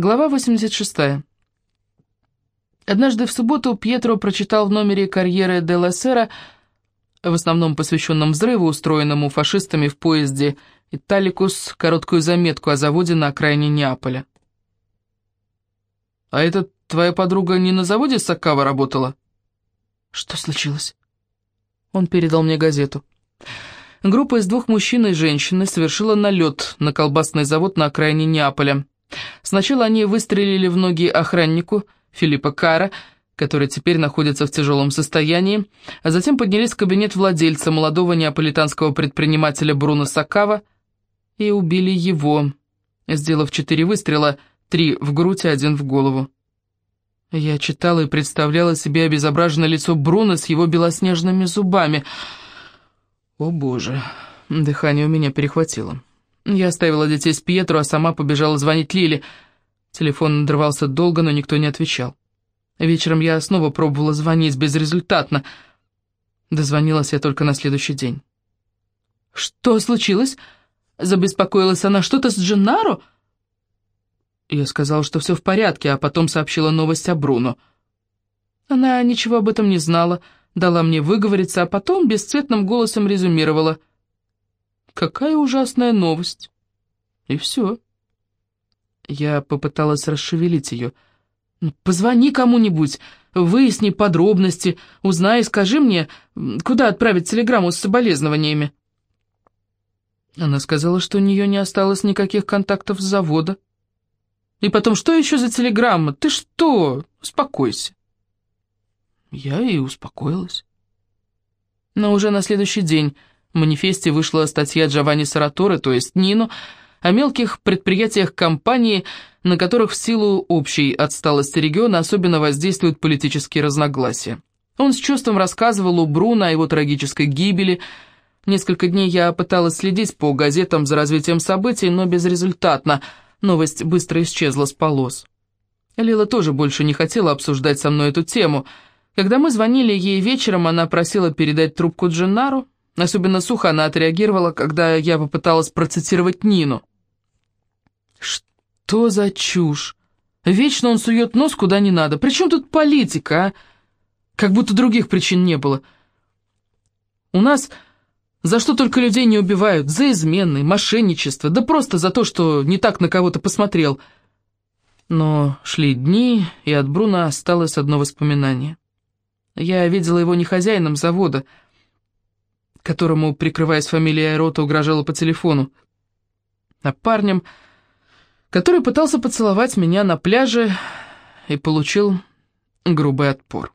Глава 86. Однажды в субботу Пьетро прочитал в номере карьеры де ла Сера, в основном посвященном взрыву, устроенному фашистами в поезде «Италикус», короткую заметку о заводе на окраине Неаполя. «А это твоя подруга не на заводе Сакава работала?» «Что случилось?» Он передал мне газету. Группа из двух мужчин и женщины совершила налет на колбасный завод на окраине Неаполя. Сначала они выстрелили в ноги охраннику Филиппа Кара, который теперь находится в тяжелом состоянии, а затем поднялись в кабинет владельца, молодого неаполитанского предпринимателя Бруно Сакава, и убили его, сделав четыре выстрела, три в грудь и один в голову. Я читала и представляла себе обезображенное лицо Бруно с его белоснежными зубами. О боже, дыхание у меня перехватило. Я оставила детей с Пьетро, а сама побежала звонить Лиле. Телефон надрывался долго, но никто не отвечал. Вечером я снова пробовала звонить безрезультатно. Дозвонилась я только на следующий день. «Что случилось?» — забеспокоилась она. «Что-то с Дженнаро?» Я сказала, что все в порядке, а потом сообщила новость о Бруно. Она ничего об этом не знала, дала мне выговориться, а потом бесцветным голосом резюмировала. Какая ужасная новость. И все. Я попыталась расшевелить ее. «Ну, «Позвони кому-нибудь, выясни подробности, узнай и скажи мне, куда отправить телеграмму с соболезнованиями». Она сказала, что у нее не осталось никаких контактов с завода. И потом, что еще за телеграмма? Ты что? Успокойся. Я и успокоилась. Но уже на следующий день манифесте вышла статья Джованни Сараторе, то есть Нино, о мелких предприятиях компании, на которых в силу общей отсталости региона особенно воздействуют политические разногласия. Он с чувством рассказывал у Бруно о его трагической гибели. Несколько дней я пыталась следить по газетам за развитием событий, но безрезультатно. Новость быстро исчезла с полос. Лила тоже больше не хотела обсуждать со мной эту тему. Когда мы звонили ей вечером, она просила передать трубку Дженнару, Особенно сухо она отреагировала, когда я попыталась процитировать Нину. «Что за чушь? Вечно он сует нос куда не надо. При чем тут политика, а? Как будто других причин не было. У нас за что только людей не убивают. За измены, мошенничество, да просто за то, что не так на кого-то посмотрел». Но шли дни, и от Бруна осталось одно воспоминание. Я видела его не хозяином завода, которому, прикрываясь фамилией Айрота, угрожала по телефону, а парнем, который пытался поцеловать меня на пляже и получил грубый отпор.